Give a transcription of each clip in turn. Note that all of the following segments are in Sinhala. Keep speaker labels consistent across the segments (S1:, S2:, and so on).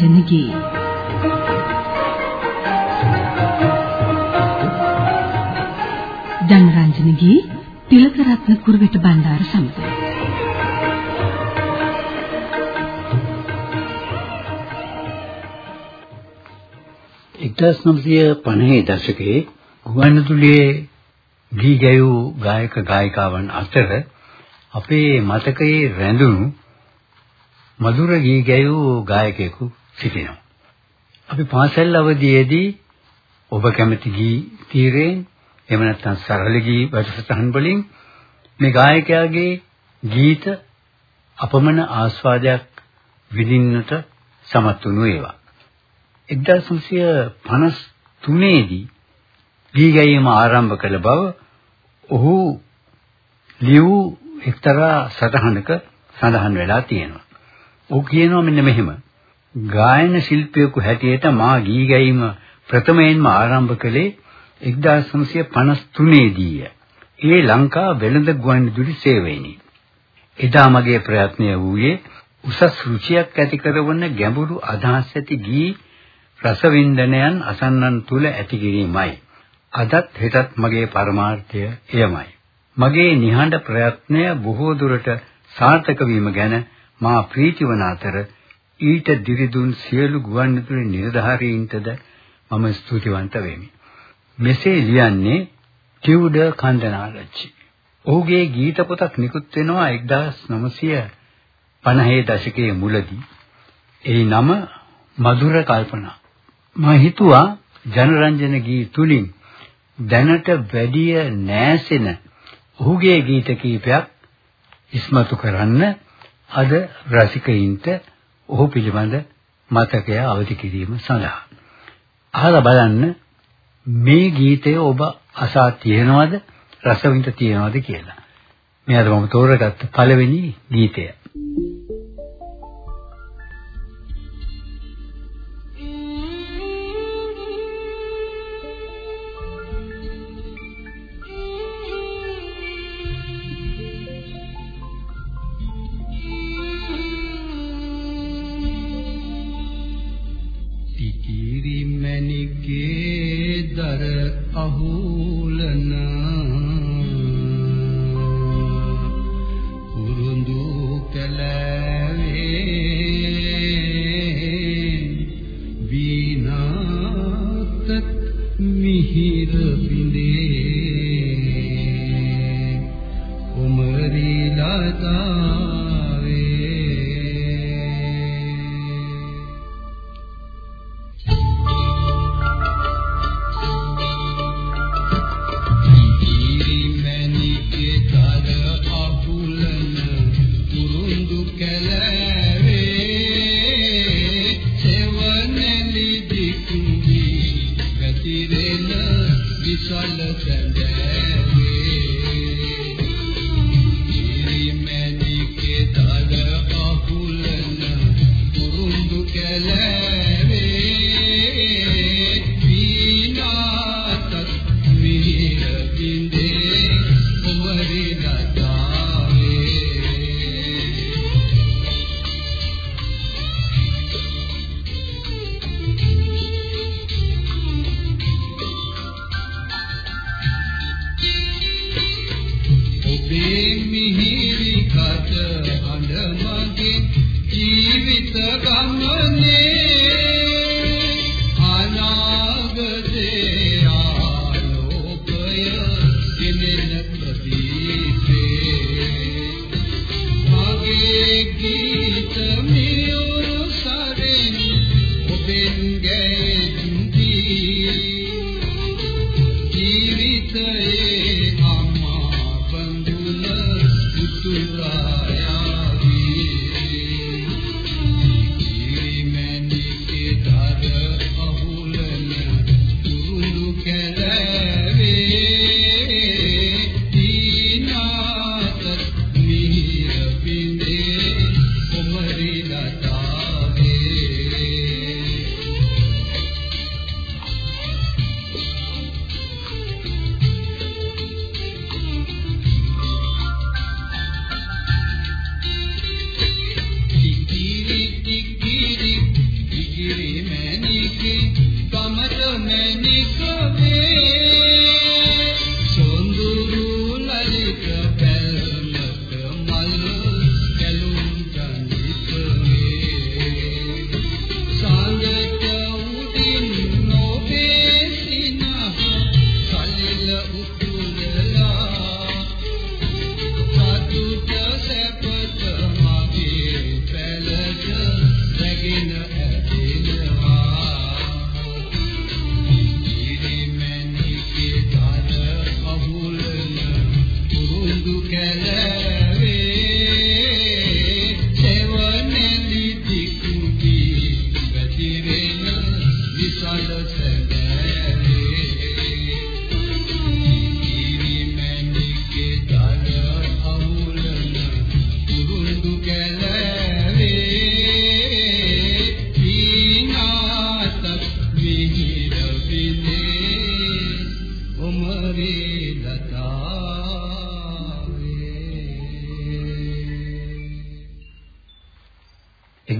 S1: ජනරන්ජනගේ ජනරන්ජනගේ තිලකරත්න කුරුවිට බණ්ඩාර සමඟ
S2: 1950 දශකයේ ගුවන්විදුලියේ ගී ගැයූ ගායක ගායිකාවන් අතර අපේ මතකයේ රැඳුණු මధుර ගී ගැයූ ගායකයෙකු සිටිනවා. අපි පාසල් අවදියේදී ඔබ කැමති ගී තීරයෙන් එහෙම නැත්නම් සරල ගී වැඩසටහන් වලින් මේ ගායකයාගේ ගීත අපමණ ආස්වාදයක් විඳින්නට සමත් වුණු ඒවා. 1953 දී ගී ගැයීම ආරම්භ කළ බව ඔහු ලියූ එක්තරා සටහනක සඳහන් වෙලා තියෙනවා. ඔහු කියනවා මෙන්න මෙහෙම. ගායන ශිල්පියෙකු හැටියට මා ගී ගැයීම ප්‍රථමයෙන්ම ආරම්භ කළේ 1953 දීය. ඒ ලංකා වෙළඳ ගුවන්විදුලි සේවයෙනි. එදා මගේ ප්‍රයත්නය වූයේ උසස් රුචියක් ඇති කරවන ගැඹුරු අදහස් ඇති ගී රසවින්දනයන් අසන්නන් තුල ඇති කිරීමයි. අදත් හෙටත් මගේ පරමාර්ථය එයමයි. මගේ නිහඬ ප්‍රයත්නය බොහෝ දුරට සාර්ථක වීම ගැන මා ප්‍රීතිවන අතර ඊට දිරිදුන් සියලු ගුවන්විදුලි නිලධාරීන්ටද මම ස්තුතිවන්ත වෙමි. මෙසේ ලියන්නේ ටියුඩර් කන්දනාරච්චි. ඔහුගේ ගීත පොතක් නිකුත් වෙනවා 1950 දශකයේ මුලදී. ඒ නම මధుර කල්පනා. මම හිතුවා ජනරන්ජන ගී තුලින් දැනට වැඩිය නැසෙන ඔහුගේ ගීත කීපයක් ඉස්මතු කරන්න අද රසිකයින්ට ඔහු පිළිබඳ මතකය අවදි කිරීම සඳහා. අහලා බලන්න මේ ගීතය ඔබ අසා තියෙනවද රසවින්ද තියෙනවද කියලා. මේ අද මම තෝරගත්ත පළවෙනි ගීතය.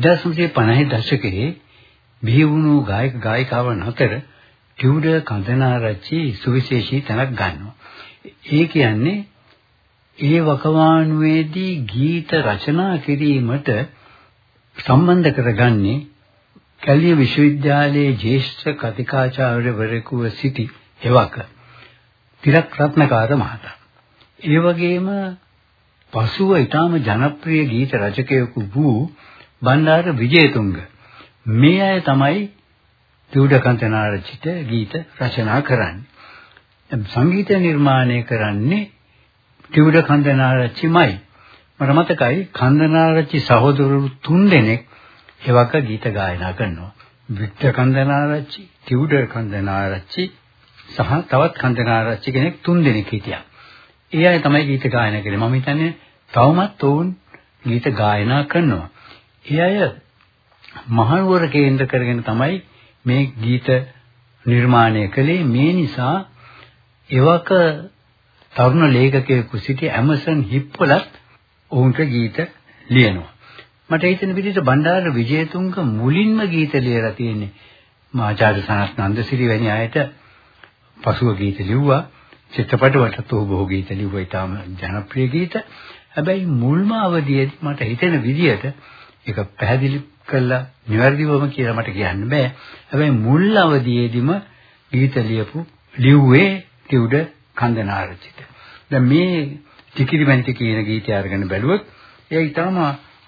S2: 1950 දශකයේ බිහි වුණු ගායක ගායිකාවන් අතර ටියුඩර් කන්දනාරච්චි සුවිශේෂී තැනක් ගන්නවා. ඒ කියන්නේ ඒ වකවානුවේදී ගීත රචනා කිරීමට සම්බන්ධ කරගන්නේ කැලිය විශ්වවිද්‍යාලයේ ජ්‍යෙෂ්ඨ කතිකාචාර්යවරයෙකුව සිටි එවක තිලක් රත්නකාර මහතා. ඒ වගේම පසුව ඊටාම ජනප්‍රිය ගීත රචකයෙකු වූ බණ්ඩාර විජේතුංග මේ අය තමයි චූඩකන්තනාරච්චිට ගීත රචනා කරන්නේ. සංගීත නිර්මාණය කරන්නේ චූඩකන්තනාරච්චිමයි. මට මතකයි කන්දනාරච්චි සහෝදරවරු තුන්දෙනෙක් එවක ගීත ගායනා කරනවා. වික්ටර් කන්දනාරච්චි, ටියුඩර් කන්දනාරච්චි සහ තවත් කන්දනාරච්චි කෙනෙක් තුන්දෙනෙක් හිටියා. ඒ අය තමයි ගීත ගායනා කරන්නේ. මම හිතන්නේ තවමත් ඔවුන් ගීත ගායනා කරනවා. ඒ අය මහනුවර කේන්ද්‍ර කරගෙන තමයි මේ ගීත නිර්මාණය කළේ. මේ නිසා එවක තරුණ ලේඛකයෙකු සිටි ඇමසන් හිප්පලත් ඔවුන්ට ගීත ලියනවා. මට හිතෙන විදිහට බණ්ඩාර විජේතුංග මුලින්ම ගීත ලියලා තියෙන්නේ මාචාර්ය සනත් නන්දසිරි වැනි අයට පසුව ගීත ලිව්වා. චිත්‍රපට වලට ඔහු බොහෝ ගීත ලිව්වා. ඊටාම ජනප්‍රිය ගීත. හැබැයි මුල්ම අවධියේදී මට හිතෙන විදිහට ඒක පැහැදිලි කළා නිවැරදිවම කියලා මට කියන්න බෑ. හැබැයි මුල් අවධියේදීම ගීත ලියපු ලිව්වේ ටියුඩ කන්දනාරච්චිට. දැන් මේ ටිකිරිමන්ටි කියන ගීතය අරගෙන බැලුවොත් ඒ ඊටම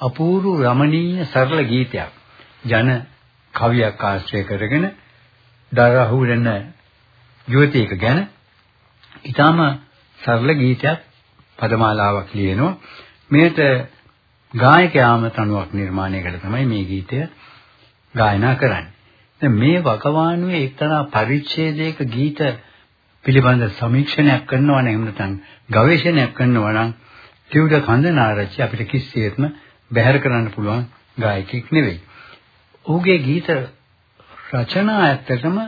S2: අපූර්ව රමණීය සරල ගීතයක්. ජන කවියක් ආශ්‍රය කරගෙන දරහුරෙන යුවතියක ගැන ඊටම සරල ගීතයක් පදමාලාවක් ලියනවා. මේකට ගායකයාම තනුවක් නිර්මාණය කළ තමයි මේ ගීතය ගායනා කරන්නේ. දැන් මේ වකවානුවේ එක්තරා පරිච්ඡේදයක ගීත පිළිබඳ සමීක්ෂණයක් කරනවා නම් එහෙම නැත්නම් ගවේෂණයක් කරනවා නම් ටියුඩ කන්දනාරච්චි අපිට කිසිසේත්ම බැහැර කරන්න පුළුවන් ගායකයෙක් නෙවෙයි. ඔහුගේ ගීත රචනා ඇත්තටම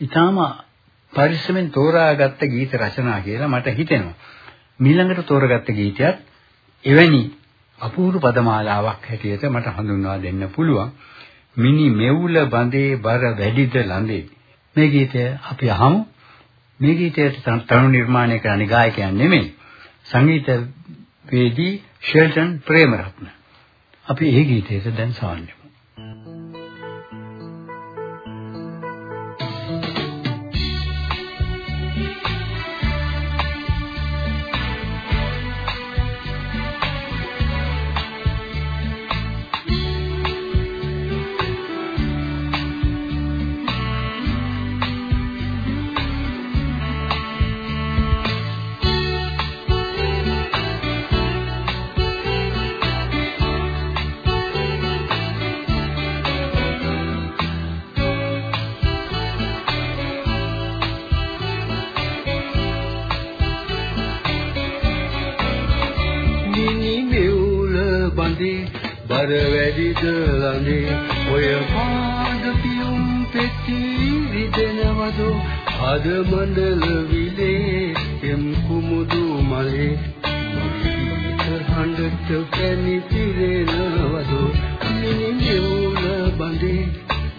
S2: ඊටාම පරිස්සමෙන් තෝරාගත්ත ගීත රචනා කියලා මට හිතෙනවා. මීළඟට තෝරගත්ත ගීතයත් එවැනි අපූර්ව පදමාලාවක් හැටියට මට හඳුන්වා දෙන්න පුළුවන්. මිනි මෙවුල බඳේ බර වැඩිද ළඳේ. මේ ගීතය අපි අහමු. මේ ගීතයට තනු නිර්මාණය කරන ගායකයන් නෙමෙයි. සංගීත වේදී ෂෙල්ටන් ප්‍රේමරත්න. අපි ඒ ගීතයට දැන් සාන්නේ
S3: ළඟේ ඔය පාද පියුම් පෙති රිදෙනවදෝ? අද මණ්ඩල විලේ එම් කුමුදු මලේ හඬට පැණි පිරෙනවදෝ? නිනිමුල බඳේ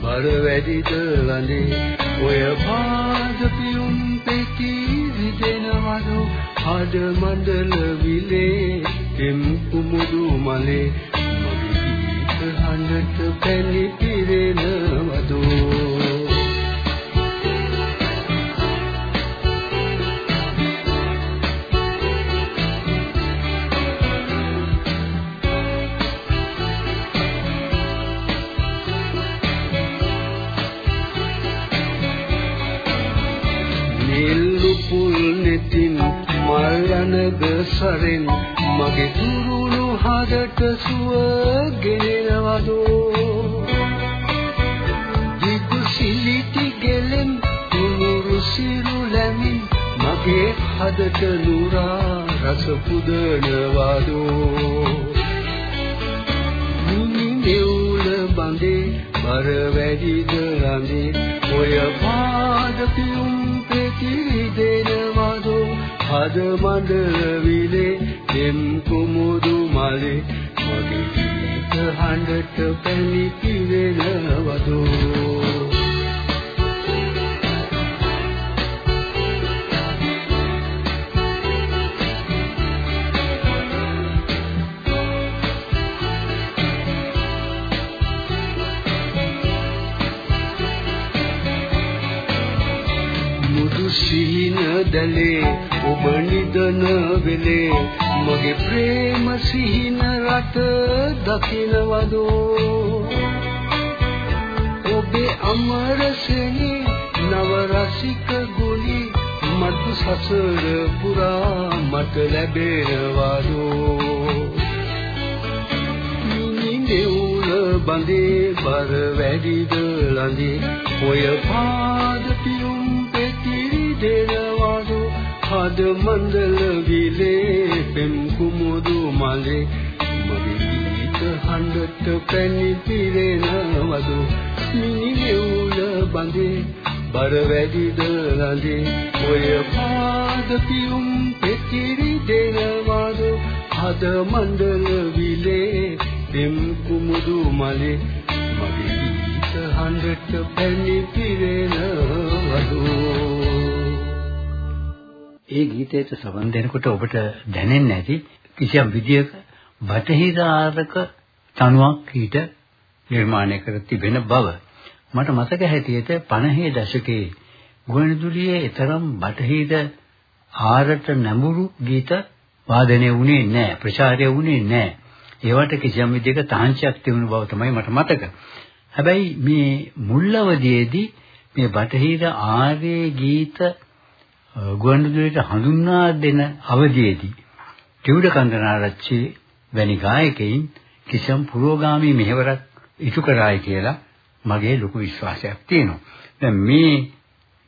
S3: බර වැඩිද ළඟේ ඔය පාද පියුම් පෙති රිදෙනවදෝ? අද මණ්ඩල විලේ එම් කුමුදු මලේ හඬට පැලි පිරෙනවදෝ නිල්ලු පුල් නෙතින් මල් ජනග සරෙන් නුරා රස පුදනවදෝ. බඳේ බර වැඩිද ළඟේ ඔය පාද පියුම් පෙති දෙනවදෝ. හද මඬල විලේ දෙම් කුමුදු මලේ මගේ ගීත හඬට පැණි පිරෙනවදෝ දැලේ ඔබ නිදන වෙලේ. මගේ ප්‍රේම සිහින රට දකින්නවදෝ ඔබේ අමරසෙනේ නව රසික ගුලි මතු සසර පුරා මට ලැබෙනවදෝ නිනෙවුල බඳේ බර වැඩිද ලඳේ ඔය පාද පියුම් පෙතිරි දෙනවා හද මණ්ඩල විලේ පෙම් කුමුදු මලේ. මගේ ගීත හඬට පැණි පිරෙනවදු මිනිහෙවුල බඳේ බර වැඩිද ළඳේ ඔය පාද පියුම් පෙතිරි දෙනවදු හද මණ්ඩල විලේ පෙම් කුමුදු මලේ. මගේ ගීත හඬට පැණි පිරෙනවදු
S2: ඒ ගීතයට සවන් දෙනකොට ඔබට දැනෙන්නේ නැති කිසියම් විදියක බටහිර ආරක තනුවක් ඊට නිර්මාණය කර තිබෙන බව. මට මතක හැටියට 50 දශකයේ ගුවන්විදුලියේ තරම් බටහිර ආරට නැඹුරු ගීත වාදනය වුණේ නැහැ ප්‍රචාරය වුණේ නැහැ. ඒවට කිසියම් විදියක තාංශයක් තිබුණු බව තමයි මට මතක. හැබැයි මේ මුල් අවදියේදී මේ බටහිර ආර්ය ගීත ගුවන්විදුලියට හඳුන්වා දෙන අවධියේදී ටිවුඩ කන්දනාරච්චි වැනි ගායකයින් කිසියම් පුරෝගාමී මෙහෙවරක් ඉටු කරායි කියලා මගේ ලොකු විශ්වාසයක් තියෙනවා. දැන් මේ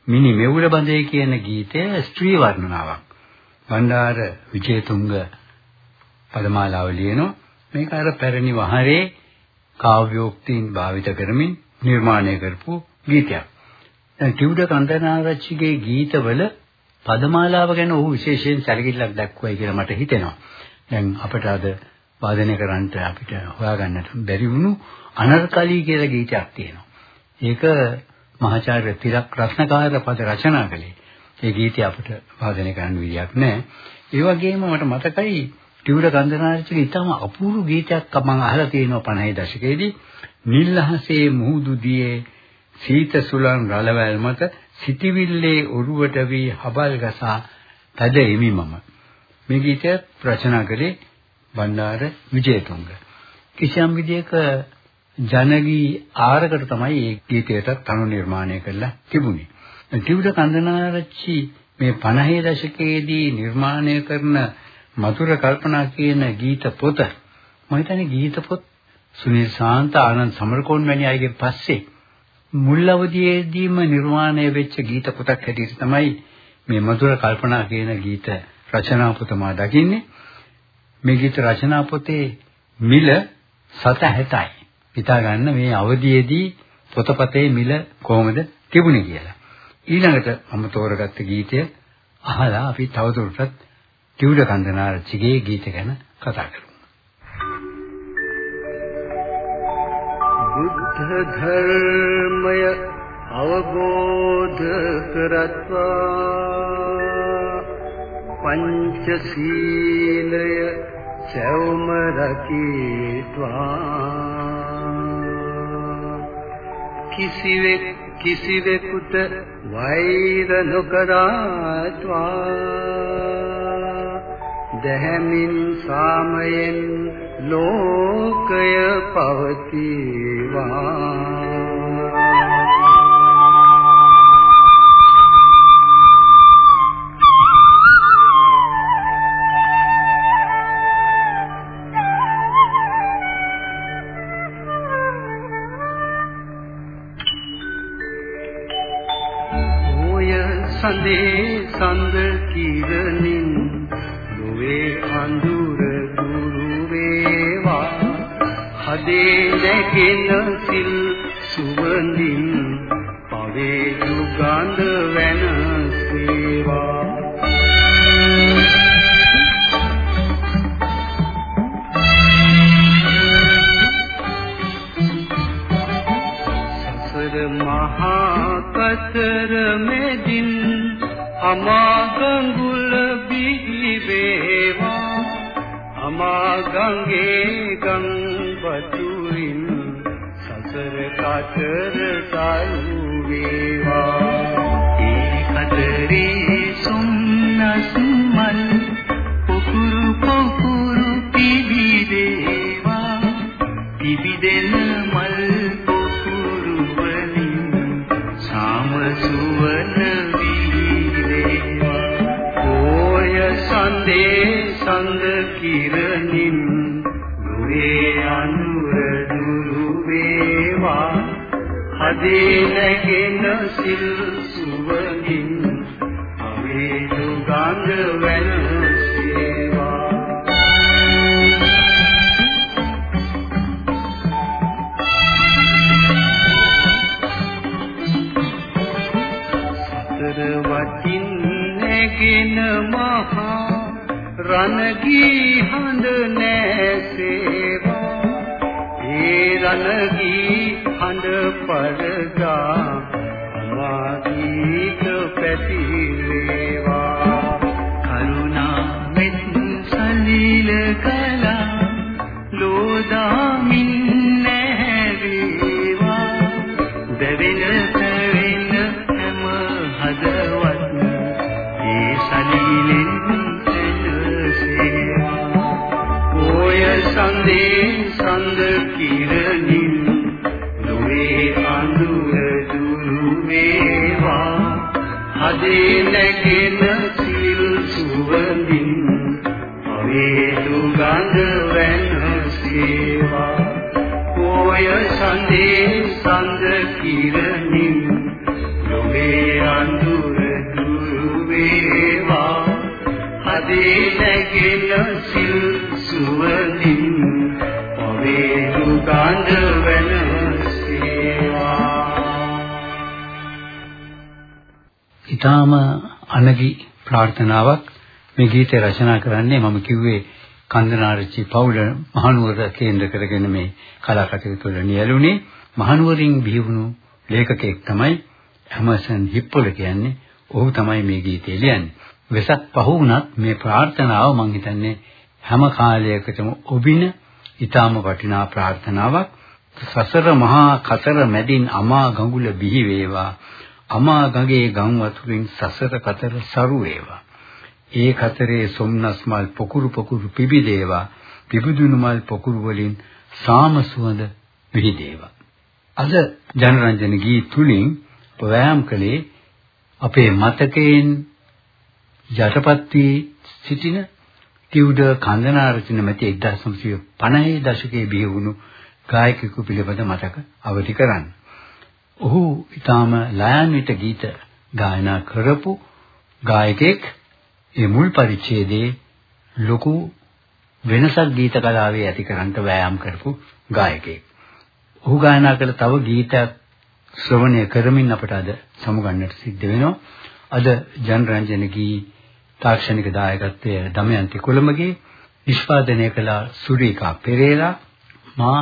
S2: මිනි මෙවුල බඳේ කියන ගීතය ස්ත්‍රී වර්ණනාවක්. බණ්ඩාර විජේතුංග පදමාලාව ලියනවා. මේක අර පැරණි වහරේ කාව්‍යෝක්තීන් භාවිත කරමින් නිර්මාණය කරපු ගීතයක්. දැන් ටිවුඩ කන්දනාරච්චිගේ ගීතවල පදමාලාව ගැන ඔහු විශේෂයෙන් සැලකිල්ලක් දක්වයි කියලා මට හිතෙනවා. දැන් අපිට අද වාදනය කරන්නට අපිට හොයාගන්නට බැරි වුණු අනර්කලී කියලා ගීතයක් තියෙනවා. ඒක මහාචාර්ය තිලක් රත්නකාර පද රචනා කළේ. ඒ ගීතය අපිට වාදනය කරන්න විදියක් නැහැ. ඒ වගේම මට මතකයි ටිවුර ගන්ධනාරචිගේ ඊටම අපූර්ව ගීතයක් මම අහලා තියෙනවා 50 දශකයේදී. නිල්හසේ මුහුදු දියේ සීත සුලන් රළවැල් මත සිටිවිල්ලේ ඔරුවට වී හබල් ගසා තද එමි මම මේ ගීතය රචනා කළේ බණ්ඩාර විජේතුංග. කිසියම් විදියක ජනගී ආරකට තමයි මේ ගීතයට තනු නිර්මාණය කරලා තිබුණේ. ටිවුඩ කන්දනාරච්චි මේ 50 දශකයේදී නිර්මාණය කරන මధుර කල්පනා කියන ගීත පොත. මම හිතන්නේ ගීත පොත් සුනිල් ශාන්ත ආනන්ද සමරකෝන් වැනි අයගෙන් පස්සේ මුල් අවදියේදීම නිර්මාණය වෙච්ච ගීත පොතක් හැටියට තමයි මේ මధుර කල්පනා කියන ගීත රචනා පොත මා දකින්නේ. මේ ගීත රචනා පොතේ මිල 760යි. හිතා ගන්න මේ අවදියේදී පොතපතේ මිල කොහොමද තිබුණේ කියලා. ඊළඟට මම තෝරගත්ත ගීතය අහලා අපි තවදුරටත් ටිවුඩ කන්දනාරච්චිගේ ගීත ගැන කතා කරමු.
S3: බුද්ධ ධර්මය අවබෝධ කරත්වා පංචශීලය සෞම රකීත්වා කිසිවෙක් කිසිවෙකුට වෛර නොකරත්වා දැහැමින් සාමයෙන් ලෝකය පවතිවා. සඳේ සඳ කිරණි ලොවේ අඳුර දුරු වේවා හදේ නැගෙන සිල් සුවඳින් පවේ දුගඳ වෙනසේවා කතර මෙදින් අමා ගංගේ ගං වතුරින් සසර කතර සරු දුවේ අනුර දුරු වේවා හදේ නැගෙන සිල් සුවඳින් අවේ දුගඳ වෙනසේවා සතර වටින් නැගෙන මහා රණගී හඳ නැසේවා ඒ රණගී හඳ පරගා අමාදීත පැතිරේවා හදේ
S2: ඊටාම අනගි ප්‍රාර්ථනාවක්. මේ ගීතය රචනා කරන්නේ මම කිව්වේ කන්දනාරච්චි පවුල මහනුවර කේන්ද්‍ර කරගෙන මේ කලා කටයුතු වල නියැලුනේ මහනුවරින් බිහිවුණු ලේඛකයෙක් තමයි හැමර්සන් හිප්පොල කියන්නේ. ඔහු තමයි මේ ගීතය ලියන්නේ. වෙසක් පහ වුණත් මේ ප්‍රාර්ථනාව මම හිතන්නේ හැම කාලයකටම ඔබින ඊටාම වටිනා ප්‍රාර්ථනාවක්. සසර මහා කතර මැදින් අමා ගඟුල බිහි වේවා. අමා ගඟේ ගම් වතුරින් සසර කතර සරු වේවා ඒ කතරේ සොම්නස් මල් පොකුරු පොකුරු පිබිදේවා. පිබුදුණු මල් පොකුරු වලින් සාම සුවඳ විහිදේවා. අද ජනරන්ජන ගී තුලින් ප්‍රවෑම් කළේ අපේ මතකයෙන් යටපත් වී සිටින ටියුඩර් කන්දනාරචන මැති 1950 දශකයේ බිහි වුණු ගායකයෙකු පිළිබඳ මතක අවදි කරන්න. ඔහු ඊටාම ලයාන්විත ගීත ගායනා කරපු ගායකයෙක් ඒ මුල් පරිච්ඡේදයේ ලොකු වෙනසක් ගීත කලාවේ ඇති කරන්නට වෑයම් කරපු ගායකයෙක්. ඔහු ගායනා කළ තව ගීතයක් ශ්‍රවණය කරමින් අපට අද සමුගන්නට සිද්ධ වෙනවා. අද ජනරන්ජන ගී තාක්ෂණික දායකත්වයේ දමයන්ති කුලමගේ නිෂ්පාදනය කළ සුරීකා පෙරේරා මා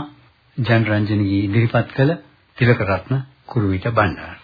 S2: ජනරන්ජනගේ ඉදිරිපත් කළ තිලකරත්න කුරුවිට බණ්ඩාර.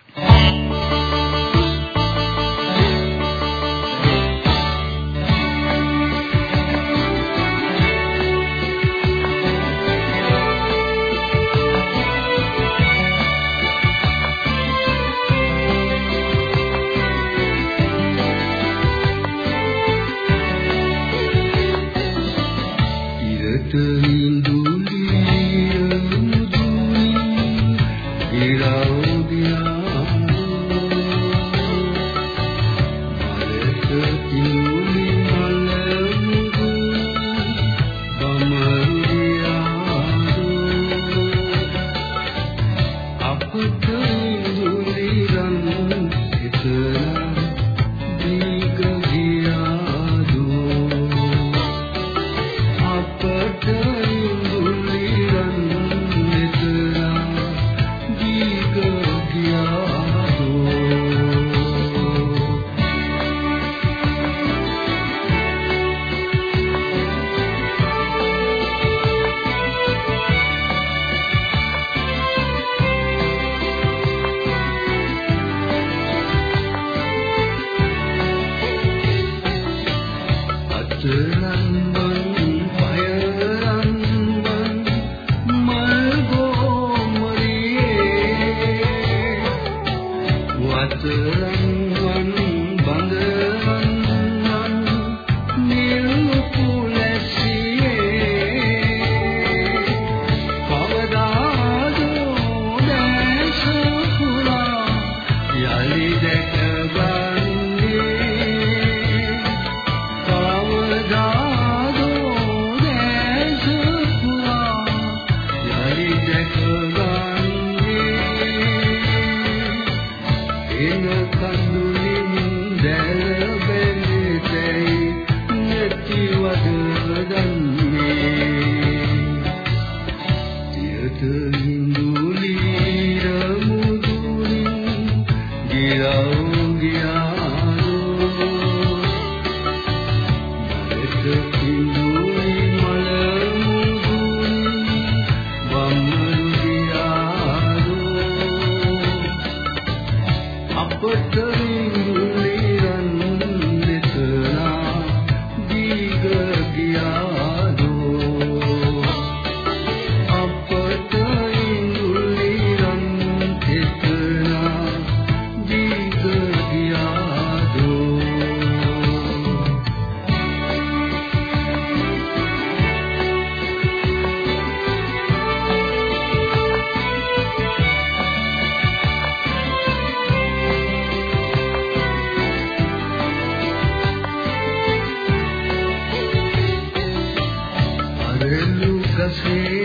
S3: ඉඳුලි රමුදුන් දිරව